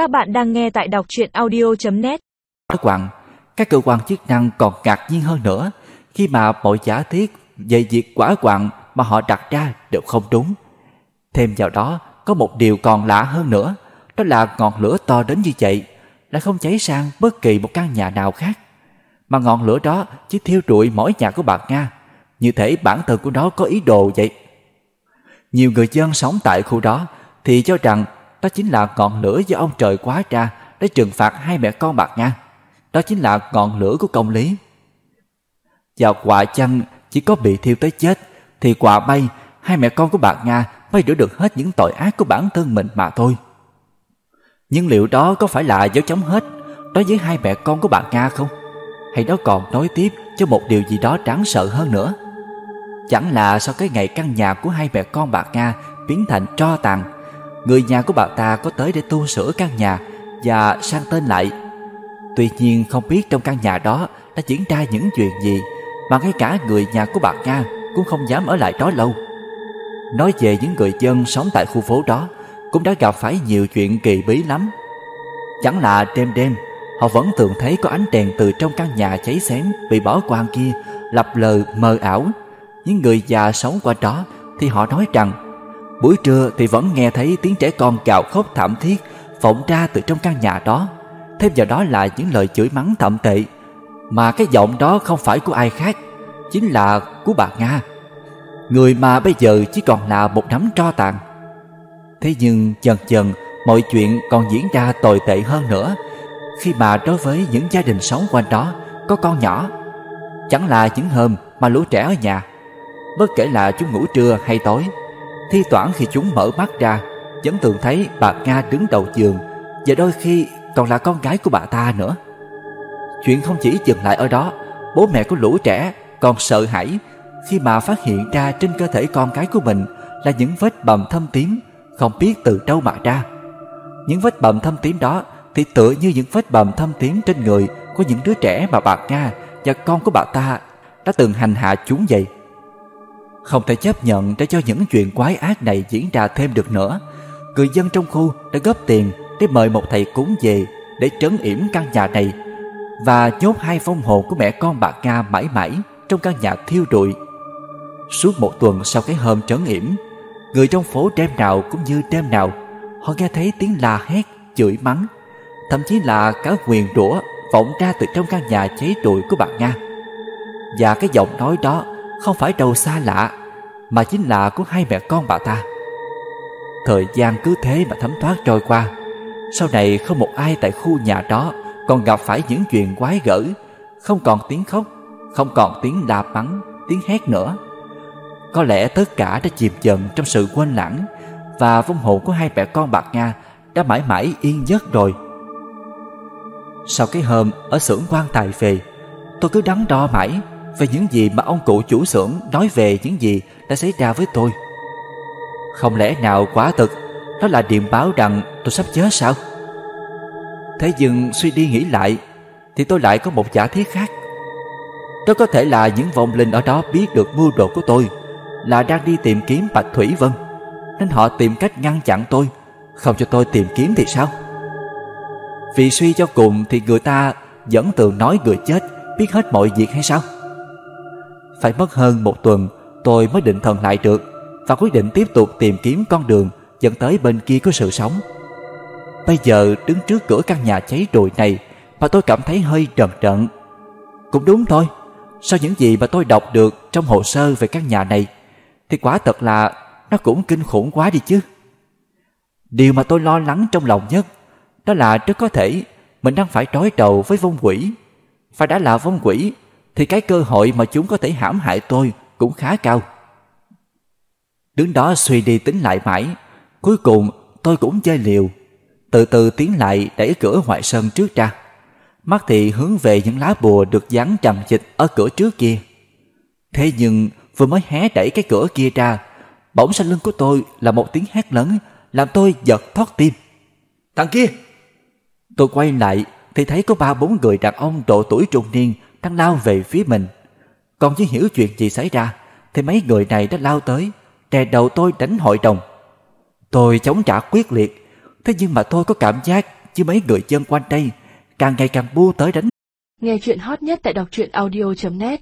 Các bạn đang nghe tại đọc truyện audio.net quặng, các cơ quan chức năng còn ngạc nhiên hơn nữa khi mà mọi giả thiết về việc quả quặng mà họ đặt ra đều không đúng. Thêm vào đó, có một điều còn lạ hơn nữa, đó là ngọn lửa to đến như vậy lại không cháy sang bất kỳ một căn nhà nào khác. Mà ngọn lửa đó chỉ thiêu rụi mỗi nhà của bà Nga, như thể bản thân của nó có ý đồ vậy. Nhiều người dân sống tại khu đó thì cho rằng đó chính là ngọn lửa do ông trời quá ra để trừng phạt hai mẹ con bạc Nga. Đó chính là ngọn lửa của công lý. Và quả chăng chỉ có bị thiêu tới chết, thì quả bay, hai mẹ con của bạc Nga mới rửa được hết những tội ác của bản thân mình mà thôi. Nhưng liệu đó có phải là dấu chấm hết đối với hai mẹ con của bạc Nga không? Hay đó còn nối tiếp cho một điều gì đó đáng sợ hơn nữa? Chẳng là sau cái ngày căn nhà của hai mẹ con bạc Nga biến thành tro tàn người nhà của bà ta có tới để tu sửa căn nhà và sang tên lại. Tuy nhiên không biết trong căn nhà đó đã diễn ra những chuyện gì, mà ngay cả người nhà của bà Nga cũng không dám ở lại đó lâu. Nói về những người dân sống tại khu phố đó, cũng đã gặp phải nhiều chuyện kỳ bí lắm. Chẳng là đêm đêm, họ vẫn thường thấy có ánh đèn từ trong căn nhà cháy xém bị bỏ quang kia, lập lờ mờ ảo. Những người già sống qua đó thì họ nói rằng Buổi trưa thì vẫn nghe thấy tiếng trẻ con gào khóc thảm thiết vọng ra từ trong căn nhà đó. Thêm vào đó là những lời chửi mắng thậm tệ. Mà cái giọng đó không phải của ai khác, chính là của bà Nga. Người mà bây giờ chỉ còn là một nắm tro tàn. Thế nhưng dần dần mọi chuyện còn diễn ra tồi tệ hơn nữa khi mà đối với những gia đình sống quanh đó có con nhỏ. Chẳng là những hôm mà lũ trẻ ở nhà, bất kể là chúng ngủ trưa hay tối Thi thoảng khi chúng mở mắt ra, Vẫn thường thấy bà Nga đứng đầu giường Và đôi khi còn là con gái của bà ta nữa. Chuyện không chỉ dừng lại ở đó, Bố mẹ của lũ trẻ còn sợ hãi Khi mà phát hiện ra trên cơ thể con cái của mình Là những vết bầm thâm tím, Không biết từ đâu mà ra. Những vết bầm thâm tím đó Thì tựa như những vết bầm thâm tím trên người Của những đứa trẻ mà bà Nga Và con của bà ta Đã từng hành hạ chúng vậy không thể chấp nhận để cho những chuyện quái ác này diễn ra thêm được nữa Người dân trong khu đã góp tiền để mời một thầy cúng về để trấn yểm căn nhà này và nhốt hai phong hồn của mẹ con bà Nga mãi mãi trong căn nhà thiêu rụi. Suốt một tuần sau cái hôm trấn yểm, người trong phố đêm nào cũng như đêm nào, họ nghe thấy tiếng la hét, chửi mắng, thậm chí là cả quyền rủa vọng ra từ trong căn nhà cháy rụi của bà Nga. Và cái giọng nói đó không phải đầu xa lạ mà chính là của hai mẹ con bà ta. Thời gian cứ thế mà thấm thoát trôi qua. Sau này không một ai tại khu nhà đó còn gặp phải những chuyện quái gở, không còn tiếng khóc, không còn tiếng la mắng, tiếng hét nữa. Có lẽ tất cả đã chìm dần trong sự quên lãng và vong hồn của hai mẹ con bạc Nga đã mãi mãi yên giấc rồi. Sau cái hôm ở xưởng quan tài về, tôi cứ đắn đo mãi về những gì mà ông cụ chủ xưởng nói về những gì đã xảy ra với tôi. Không lẽ nào quá thực đó là điềm báo rằng tôi sắp chết sao? Thế nhưng suy đi nghĩ lại, thì tôi lại có một giả thiết khác. Đó có thể là những vong linh ở đó biết được mưu đồ của tôi, là đang đi tìm kiếm Bạch Thủy Vân, nên họ tìm cách ngăn chặn tôi, không cho tôi tìm kiếm thì sao? Vì suy cho cùng thì người ta vẫn thường nói người chết biết hết mọi việc hay sao? Phải mất hơn một tuần tôi mới định thần lại được và quyết định tiếp tục tìm kiếm con đường dẫn tới bên kia của sự sống. Bây giờ đứng trước cửa căn nhà cháy rụi này mà tôi cảm thấy hơi trần trận. Cũng đúng thôi, sau những gì mà tôi đọc được trong hồ sơ về căn nhà này thì quả thật là nó cũng kinh khủng quá đi chứ. Điều mà tôi lo lắng trong lòng nhất đó là rất có thể mình đang phải đối đầu với vong quỷ. Phải đã là vong quỷ thì cái cơ hội mà chúng có thể hãm hại tôi cũng khá cao. Đứng đó suy đi tính lại mãi, cuối cùng tôi cũng chơi liều, từ từ tiến lại đẩy cửa ngoại sân trước ra. Mắt thì hướng về những lá bùa được dán trầm chịch ở cửa trước kia. Thế nhưng vừa mới hé đẩy cái cửa kia ra, bỗng sau lưng của tôi là một tiếng hét lớn làm tôi giật thoát tim. Thằng kia! Tôi quay lại thì thấy có ba bốn người đàn ông độ tuổi trung niên đang lao về phía mình. Còn chưa hiểu chuyện gì xảy ra thì mấy người này đã lao tới, đè đầu tôi đánh hội đồng. Tôi chống trả quyết liệt, thế nhưng mà tôi có cảm giác chứ mấy người dân quanh đây càng ngày càng bu tới đánh Nghe chuyện hot nhất tại đọc truyện audio.net